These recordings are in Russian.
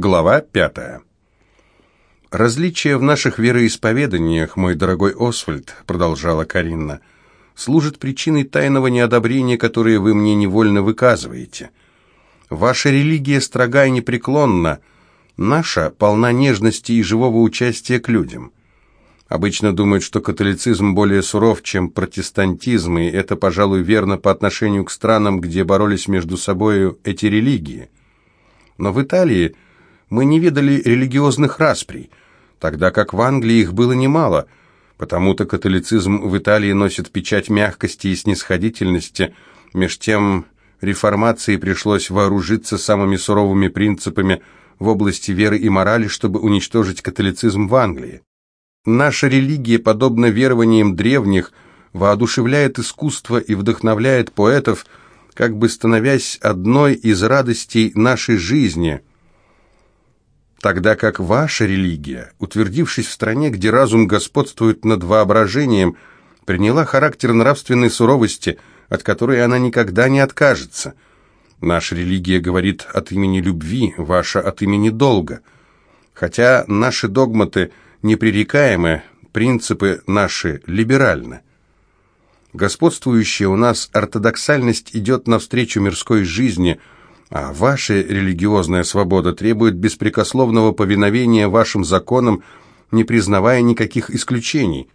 Глава пятая. «Различия в наших вероисповеданиях, мой дорогой Освальд», — продолжала Каринна, — «служат причиной тайного неодобрения, которое вы мне невольно выказываете. Ваша религия строга и непреклонна, наша полна нежности и живого участия к людям. Обычно думают, что католицизм более суров, чем протестантизм, и это, пожалуй, верно по отношению к странам, где боролись между собой эти религии. Но в Италии мы не видали религиозных расприй, тогда как в Англии их было немало, потому-то католицизм в Италии носит печать мягкости и снисходительности, меж тем реформации пришлось вооружиться самыми суровыми принципами в области веры и морали, чтобы уничтожить католицизм в Англии. Наша религия, подобно верованиям древних, воодушевляет искусство и вдохновляет поэтов, как бы становясь одной из радостей нашей жизни – тогда как ваша религия, утвердившись в стране, где разум господствует над воображением, приняла характер нравственной суровости, от которой она никогда не откажется. Наша религия говорит от имени любви, ваша от имени долга. Хотя наши догматы непререкаемы, принципы наши либеральны. Господствующая у нас ортодоксальность идет навстречу мирской жизни – а ваша религиозная свобода требует беспрекословного повиновения вашим законам, не признавая никаких исключений.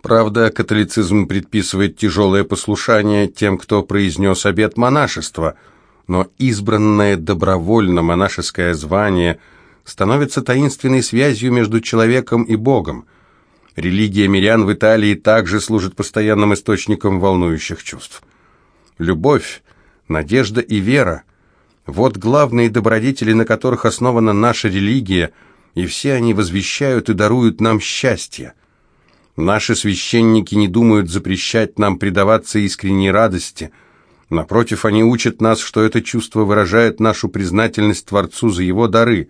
Правда, католицизм предписывает тяжелое послушание тем, кто произнес обет монашества, но избранное добровольно монашеское звание становится таинственной связью между человеком и Богом. Религия мирян в Италии также служит постоянным источником волнующих чувств. Любовь, надежда и вера – вот главные добродетели, на которых основана наша религия, и все они возвещают и даруют нам счастье. Наши священники не думают запрещать нам предаваться искренней радости. Напротив, они учат нас, что это чувство выражает нашу признательность Творцу за его дары.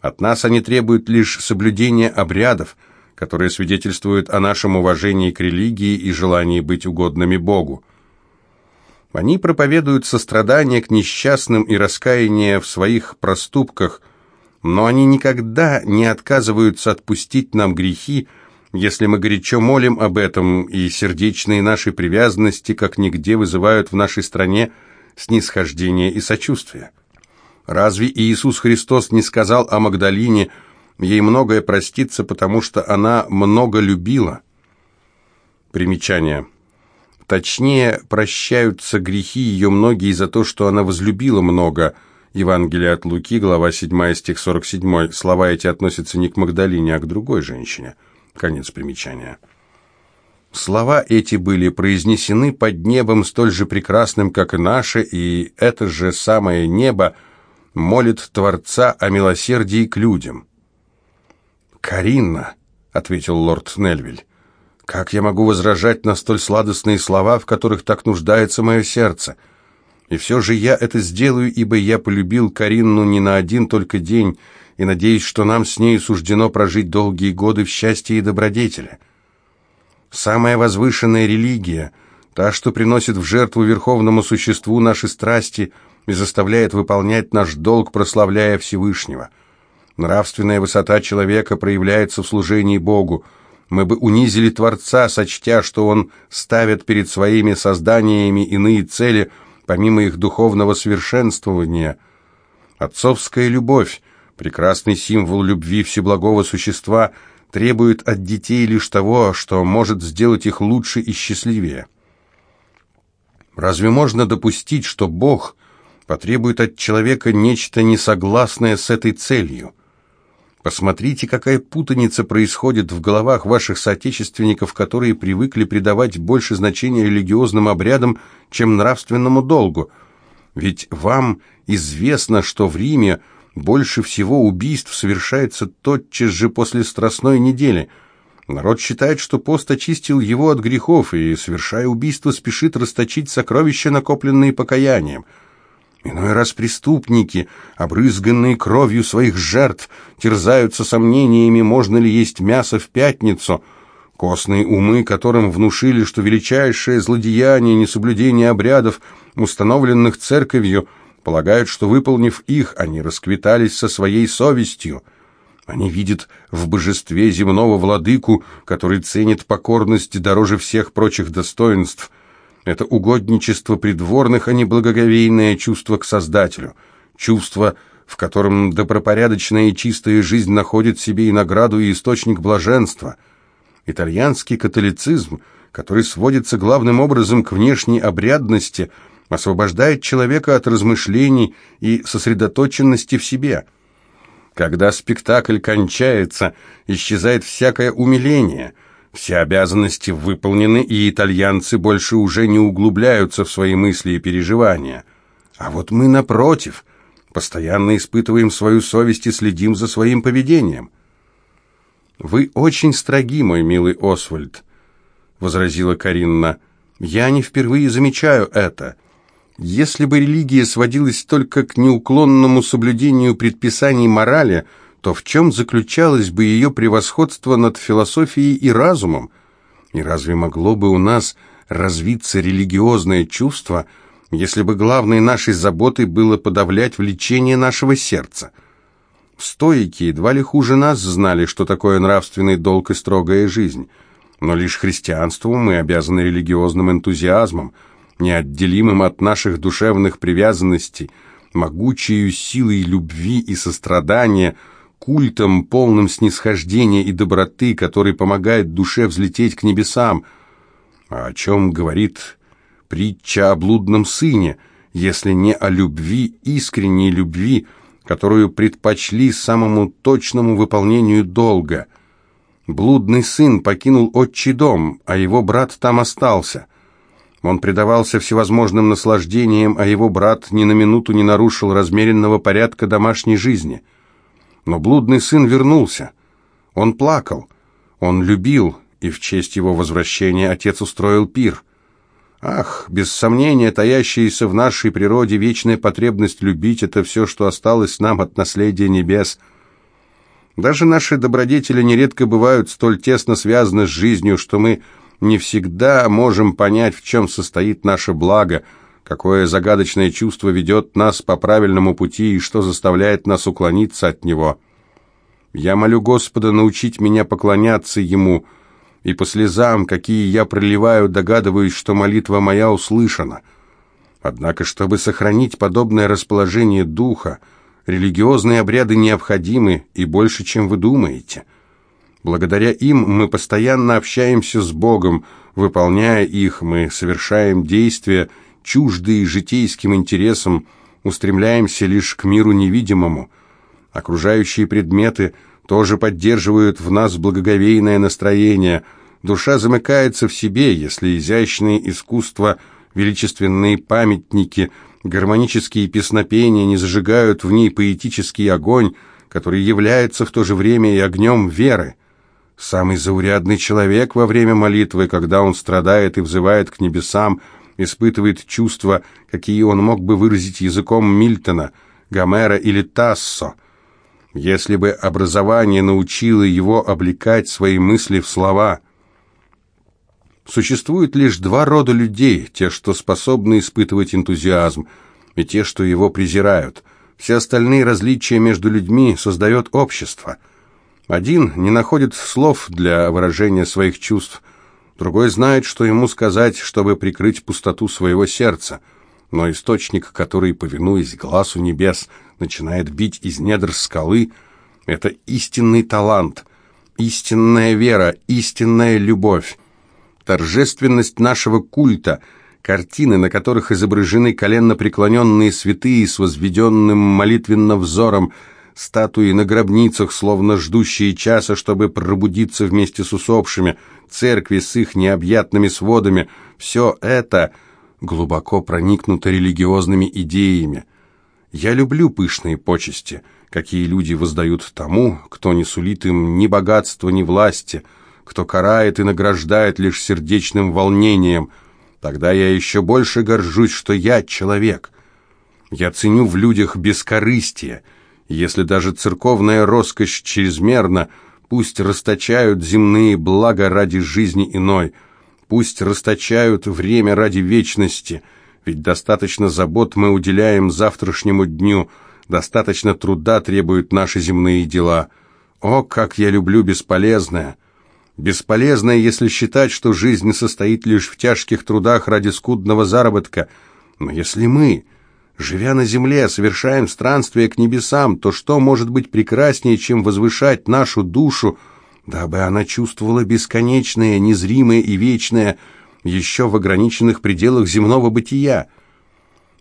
От нас они требуют лишь соблюдения обрядов, которые свидетельствуют о нашем уважении к религии и желании быть угодными Богу. Они проповедуют сострадание к несчастным и раскаяние в своих проступках, но они никогда не отказываются отпустить нам грехи, если мы горячо молим об этом, и сердечные наши привязанности как нигде вызывают в нашей стране снисхождение и сочувствие. Разве Иисус Христос не сказал о Магдалине, ей многое простится, потому что она много любила? Примечание. Точнее, прощаются грехи ее многие за то, что она возлюбила много. Евангелие от Луки, глава 7, стих 47. Слова эти относятся не к Магдалине, а к другой женщине. Конец примечания. Слова эти были произнесены под небом столь же прекрасным, как и наше, и это же самое небо молит Творца о милосердии к людям. «Каринна», — ответил лорд Нельвиль, как я могу возражать на столь сладостные слова, в которых так нуждается мое сердце? И все же я это сделаю, ибо я полюбил Каринну не на один только день, и надеюсь, что нам с ней суждено прожить долгие годы в счастье и добродетели. Самая возвышенная религия, та, что приносит в жертву верховному существу наши страсти и заставляет выполнять наш долг, прославляя Всевышнего. Нравственная высота человека проявляется в служении Богу, мы бы унизили Творца, сочтя, что Он ставит перед своими созданиями иные цели, помимо их духовного совершенствования. Отцовская любовь, прекрасный символ любви всеблагого существа, требует от детей лишь того, что может сделать их лучше и счастливее. Разве можно допустить, что Бог потребует от человека нечто несогласное с этой целью? Посмотрите, какая путаница происходит в головах ваших соотечественников, которые привыкли придавать больше значения религиозным обрядам, чем нравственному долгу. Ведь вам известно, что в Риме больше всего убийств совершается тотчас же после Страстной недели. Народ считает, что пост очистил его от грехов, и, совершая убийство, спешит расточить сокровища, накопленные покаянием – Иной раз преступники, обрызганные кровью своих жертв, терзаются сомнениями, можно ли есть мясо в пятницу. Костные умы, которым внушили, что величайшее злодеяние несоблюдение обрядов, установленных церковью, полагают, что, выполнив их, они расквитались со своей совестью. Они видят в божестве земного владыку, который ценит покорность дороже всех прочих достоинств. Это угодничество придворных, а не благоговейное чувство к Создателю, чувство, в котором добропорядочная и чистая жизнь находит себе и награду, и источник блаженства. Итальянский католицизм, который сводится главным образом к внешней обрядности – освобождает человека от размышлений и сосредоточенности в себе. Когда спектакль кончается, исчезает всякое умиление, все обязанности выполнены, и итальянцы больше уже не углубляются в свои мысли и переживания. А вот мы, напротив, постоянно испытываем свою совесть и следим за своим поведением. «Вы очень строги, мой милый Освальд», — возразила Каринна. «Я не впервые замечаю это». Если бы религия сводилась только к неуклонному соблюдению предписаний морали, то в чем заключалось бы ее превосходство над философией и разумом? И разве могло бы у нас развиться религиозное чувство, если бы главной нашей заботой было подавлять влечение нашего сердца? Стоики едва ли хуже нас знали, что такое нравственный долг и строгая жизнь. Но лишь христианству мы обязаны религиозным энтузиазмом – неотделимым от наших душевных привязанностей, могучей силой любви и сострадания, культом, полным снисхождения и доброты, который помогает душе взлететь к небесам. А о чем говорит притча о блудном сыне, если не о любви, искренней любви, которую предпочли самому точному выполнению долга. Блудный сын покинул отчий дом, а его брат там остался – он предавался всевозможным наслаждениям, а его брат ни на минуту не нарушил размеренного порядка домашней жизни. Но блудный сын вернулся. Он плакал, он любил, и в честь его возвращения отец устроил пир. Ах, без сомнения, таящаяся в нашей природе вечная потребность любить — это все, что осталось нам от наследия небес. Даже наши добродетели нередко бывают столь тесно связаны с жизнью, что мы не всегда можем понять, в чем состоит наше благо, какое загадочное чувство ведет нас по правильному пути и что заставляет нас уклониться от него. Я молю Господа научить меня поклоняться Ему, и по слезам, какие я проливаю, догадываюсь, что молитва моя услышана. Однако, чтобы сохранить подобное расположение духа, религиозные обряды необходимы и больше, чем вы думаете – Благодаря им мы постоянно общаемся с Богом, выполняя их, мы совершаем действия, чуждые житейским интересам, устремляемся лишь к миру невидимому. Окружающие предметы тоже поддерживают в нас благоговейное настроение. Душа замыкается в себе, если изящные искусства, величественные памятники, гармонические песнопения не зажигают в ней поэтический огонь, который является в то же время и огнем веры. Самый заурядный человек во время молитвы, когда он страдает и взывает к небесам, испытывает чувства, какие он мог бы выразить языком Мильтона, Гомера или Тассо. Если бы образование научило его облекать свои мысли в слова. Существует лишь два рода людей, те, что способны испытывать энтузиазм, и те, что его презирают. Все остальные различия между людьми создает общество – один не находит слов для выражения своих чувств, другой знает, что ему сказать, чтобы прикрыть пустоту своего сердца. Но источник, который, повинуясь глазу небес, начинает бить из недр скалы, это истинный талант, истинная вера, истинная любовь. Торжественность нашего культа, картины, на которых изображены коленно преклоненные святые с возведенным молитвенно взором, статуи на гробницах, словно ждущие часа, чтобы пробудиться вместе с усопшими, церкви с их необъятными сводами, все это глубоко проникнуто религиозными идеями. Я люблю пышные почести, какие люди воздают тому, кто не сулит им ни богатства, ни власти, кто карает и награждает лишь сердечным волнением. Тогда я еще больше горжусь, что я человек. Я ценю в людях бескорыстие — если даже церковная роскошь чрезмерна, пусть расточают земные блага ради жизни иной, пусть расточают время ради вечности, Ведь достаточно забот мы уделяем завтрашнему дню, достаточно труда требуют наши земные дела. О, как я люблю бесполезное! Бесполезное, если считать, что жизнь состоит лишь в тяжких трудах ради скудного заработка. Но если мы, живя на земле, совершаем странствие к небесам, то что может быть прекраснее, чем возвышать нашу душу, дабы она чувствовала бесконечное, незримое и вечное, еще в ограниченных пределах земного бытия.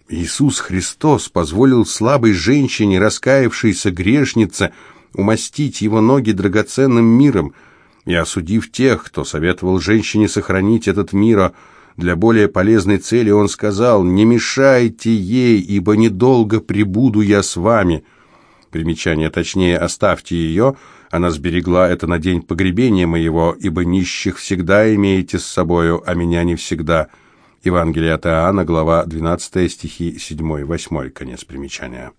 Иисус Христос позволил слабой женщине, раскаявшейся грешнице, умастить его ноги драгоценным миром, и осудив тех, кто советовал женщине сохранить этот мир для более полезной цели, он сказал, «Не мешайте ей, ибо недолго пребуду я с вами». Примечание, точнее, оставьте ее, она сберегла это на день погребения моего, ибо нищих всегда имеете с собою, а меня не всегда. Евангелие от Иоанна, глава 12, стихи 7-8, конец примечания.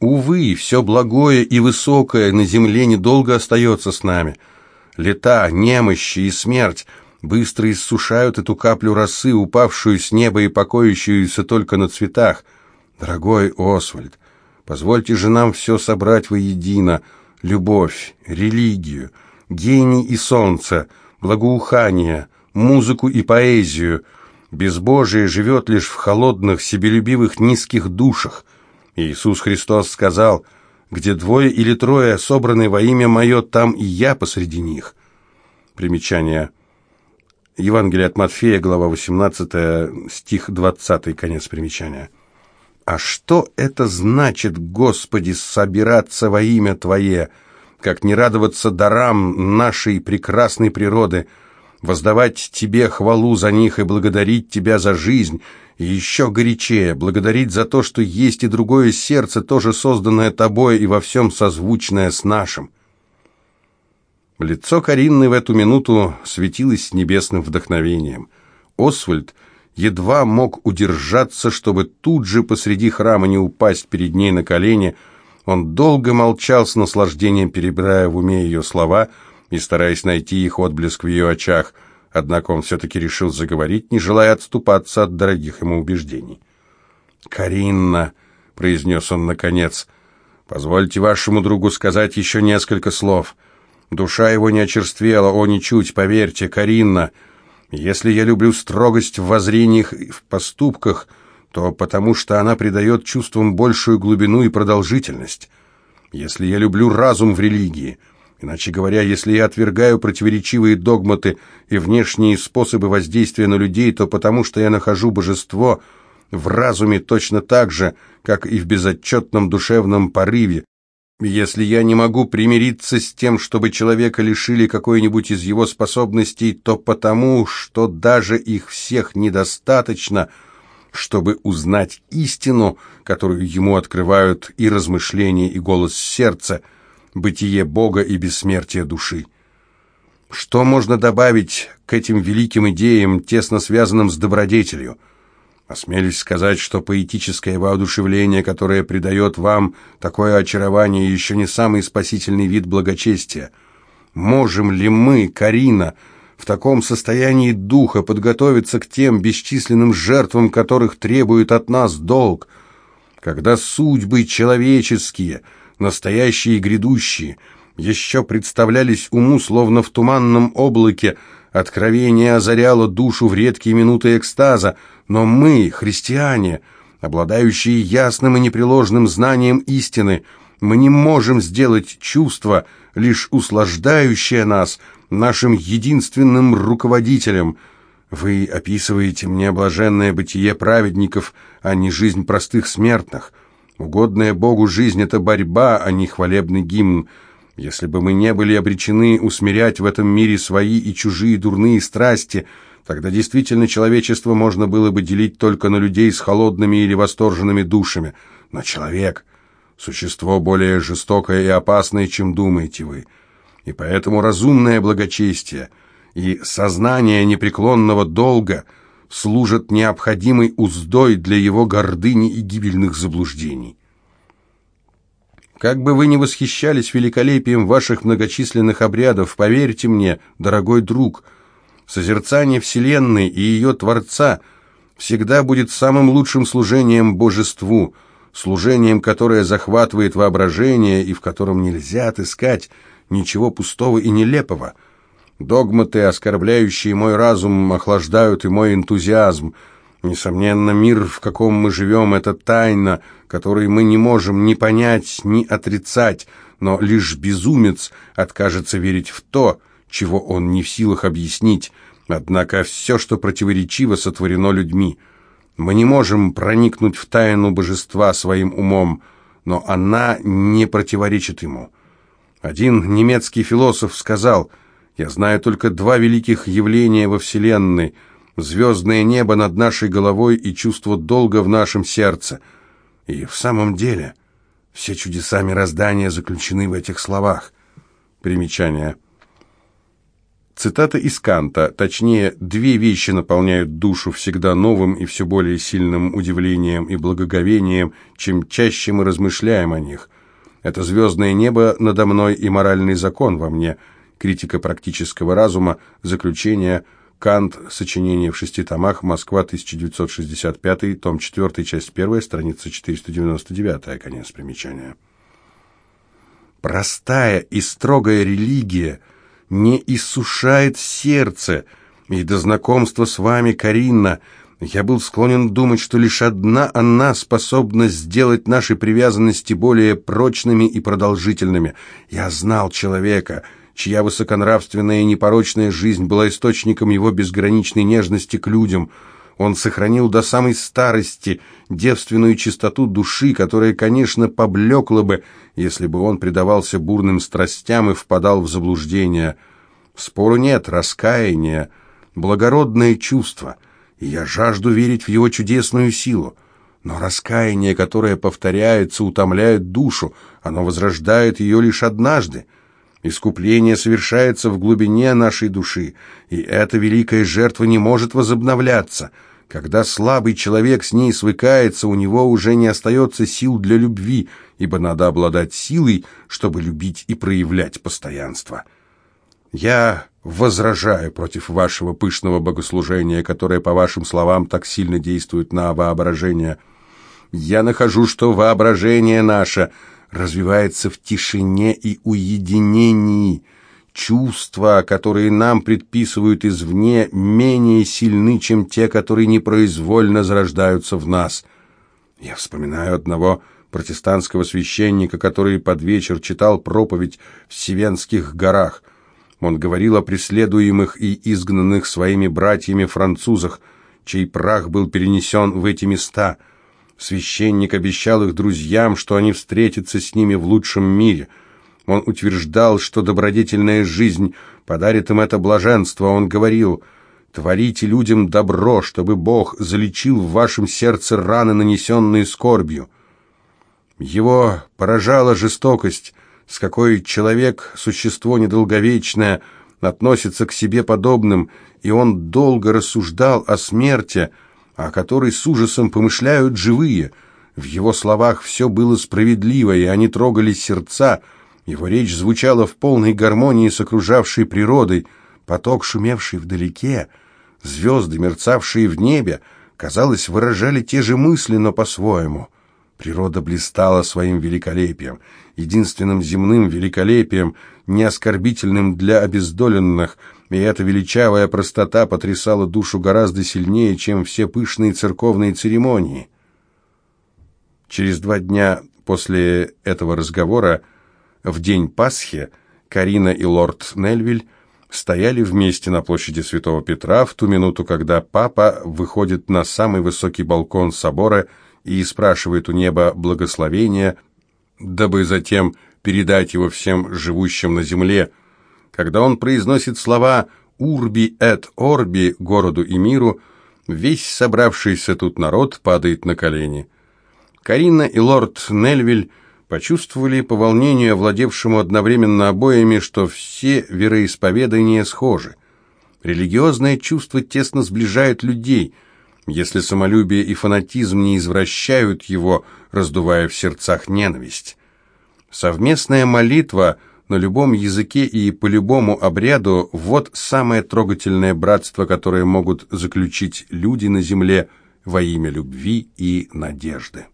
Увы, все благое и высокое на земле недолго остается с нами. Лета, немощи и смерть быстро иссушают эту каплю росы, упавшую с неба и покоящуюся только на цветах. Дорогой Освальд, Позвольте же нам все собрать воедино. Любовь, религию, гений и солнце, благоухание, музыку и поэзию. Безбожие живет лишь в холодных, себелюбивых, низких душах. Иисус Христос сказал, «Где двое или трое собраны во имя Мое, там и я посреди них». Примечание. Евангелие от Матфея, глава 18, стих 20, конец примечания. А что это значит, Господи, собираться во имя Твое, как не радоваться дарам нашей прекрасной природы, воздавать Тебе хвалу за них и благодарить Тебя за жизнь, еще горячее, благодарить за то, что есть и другое сердце, тоже созданное Тобой и во всем созвучное с нашим. Лицо Каринны в эту минуту светилось небесным вдохновением. Освальд — едва мог удержаться, чтобы тут же посреди храма не упасть перед ней на колени. Он долго молчал с наслаждением, перебирая в уме ее слова и стараясь найти их отблеск в ее очах, однако он все-таки решил заговорить, не желая отступаться от дорогих ему убеждений. «Каринна», — произнес он наконец, — «позвольте вашему другу сказать еще несколько слов. Душа его не очерствела, о, ничуть, поверьте, Каринна». Если я люблю строгость в воззрениях и в поступках, то потому что она придает чувствам большую глубину и продолжительность. Если я люблю разум в религии, иначе говоря, если я отвергаю противоречивые догматы и внешние способы воздействия на людей, то потому что я нахожу божество в разуме точно так же, как и в безотчетном душевном порыве, если я не могу примириться с тем, чтобы человека лишили какой-нибудь из его способностей, то потому, что даже их всех недостаточно, чтобы узнать истину, которую ему открывают и размышления, и голос сердца, бытие Бога и бессмертие души. Что можно добавить к этим великим идеям, тесно связанным с добродетелью? Осмелюсь сказать, что поэтическое воодушевление, которое придает вам такое очарование, еще не самый спасительный вид благочестия. Можем ли мы, Карина, в таком состоянии духа подготовиться к тем бесчисленным жертвам, которых требует от нас долг, когда судьбы человеческие, настоящие и грядущие, еще представлялись уму словно в туманном облаке, Откровение озаряло душу в редкие минуты экстаза, но мы, христиане, обладающие ясным и непреложным знанием истины, мы не можем сделать чувство, лишь услаждающее нас, нашим единственным руководителем. Вы описываете мне блаженное бытие праведников, а не жизнь простых смертных. Угодная Богу жизнь — это борьба, а не хвалебный гимн. Если бы мы не были обречены усмирять в этом мире свои и чужие дурные страсти, тогда действительно человечество можно было бы делить только на людей с холодными или восторженными душами. Но человек — существо более жестокое и опасное, чем думаете вы. И поэтому разумное благочестие и сознание непреклонного долга служат необходимой уздой для его гордыни и гибельных заблуждений. Как бы вы ни восхищались великолепием ваших многочисленных обрядов, поверьте мне, дорогой друг, созерцание Вселенной и ее Творца всегда будет самым лучшим служением божеству, служением, которое захватывает воображение и в котором нельзя отыскать ничего пустого и нелепого. Догматы, оскорбляющие мой разум, охлаждают и мой энтузиазм. Несомненно, мир, в каком мы живем, это тайна, которой мы не можем ни понять, ни отрицать, но лишь безумец откажется верить в то, чего он не в силах объяснить. Однако все, что противоречиво, сотворено людьми. Мы не можем проникнуть в тайну божества своим умом, но она не противоречит ему. Один немецкий философ сказал, «Я знаю только два великих явления во Вселенной – звездное небо над нашей головой и чувство долга в нашем сердце». И в самом деле все чудеса мироздания заключены в этих словах. Примечание – Цитата из Канта, точнее, две вещи наполняют душу всегда новым и все более сильным удивлением и благоговением, чем чаще мы размышляем о них. Это звездное небо надо мной и моральный закон во мне, критика практического разума, заключение, Кант, сочинение в шести томах, Москва, 1965, том 4, часть 1, страница 499, конец примечания. Простая и строгая религия – не иссушает сердце. И до знакомства с вами, Каринна, я был склонен думать, что лишь одна она способна сделать наши привязанности более прочными и продолжительными. Я знал человека, чья высоконравственная и непорочная жизнь была источником его безграничной нежности к людям – он сохранил до самой старости девственную чистоту души, которая, конечно, поблекла бы, если бы он предавался бурным страстям и впадал в заблуждение. Спору нет, раскаяние, благородное чувство, и я жажду верить в его чудесную силу. Но раскаяние, которое повторяется, утомляет душу, оно возрождает ее лишь однажды. Искупление совершается в глубине нашей души, и эта великая жертва не может возобновляться — когда слабый человек с ней свыкается, у него уже не остается сил для любви, ибо надо обладать силой, чтобы любить и проявлять постоянство. Я возражаю против вашего пышного богослужения, которое, по вашим словам, так сильно действует на воображение. Я нахожу, что воображение наше развивается в тишине и уединении – Чувства, которые нам предписывают извне, менее сильны, чем те, которые непроизвольно зарождаются в нас. Я вспоминаю одного протестантского священника, который под вечер читал проповедь в Севенских горах. Он говорил о преследуемых и изгнанных своими братьями-французах, чей прах был перенесен в эти места. Священник обещал их друзьям, что они встретятся с ними в лучшем мире – он утверждал, что добродетельная жизнь подарит им это блаженство. Он говорил, «Творите людям добро, чтобы Бог залечил в вашем сердце раны, нанесенные скорбью». Его поражала жестокость, с какой человек, существо недолговечное, относится к себе подобным, и он долго рассуждал о смерти, о которой с ужасом помышляют живые. В его словах все было справедливо, и они трогали сердца, его речь звучала в полной гармонии с окружавшей природой, поток, шумевший вдалеке, звезды, мерцавшие в небе, казалось, выражали те же мысли, но по-своему. Природа блистала своим великолепием, единственным земным великолепием, неоскорбительным для обездоленных, и эта величавая простота потрясала душу гораздо сильнее, чем все пышные церковные церемонии. Через два дня после этого разговора в день Пасхи Карина и лорд Нельвиль стояли вместе на площади Святого Петра в ту минуту, когда папа выходит на самый высокий балкон собора и спрашивает у неба благословения, дабы затем передать его всем живущим на земле. Когда он произносит слова «Урби эт орби» городу и миру, весь собравшийся тут народ падает на колени. Карина и лорд Нельвиль почувствовали по волнению, овладевшему одновременно обоими, что все вероисповедания схожи. Религиозное чувство тесно сближает людей, если самолюбие и фанатизм не извращают его, раздувая в сердцах ненависть. Совместная молитва на любом языке и по любому обряду – вот самое трогательное братство, которое могут заключить люди на земле во имя любви и надежды.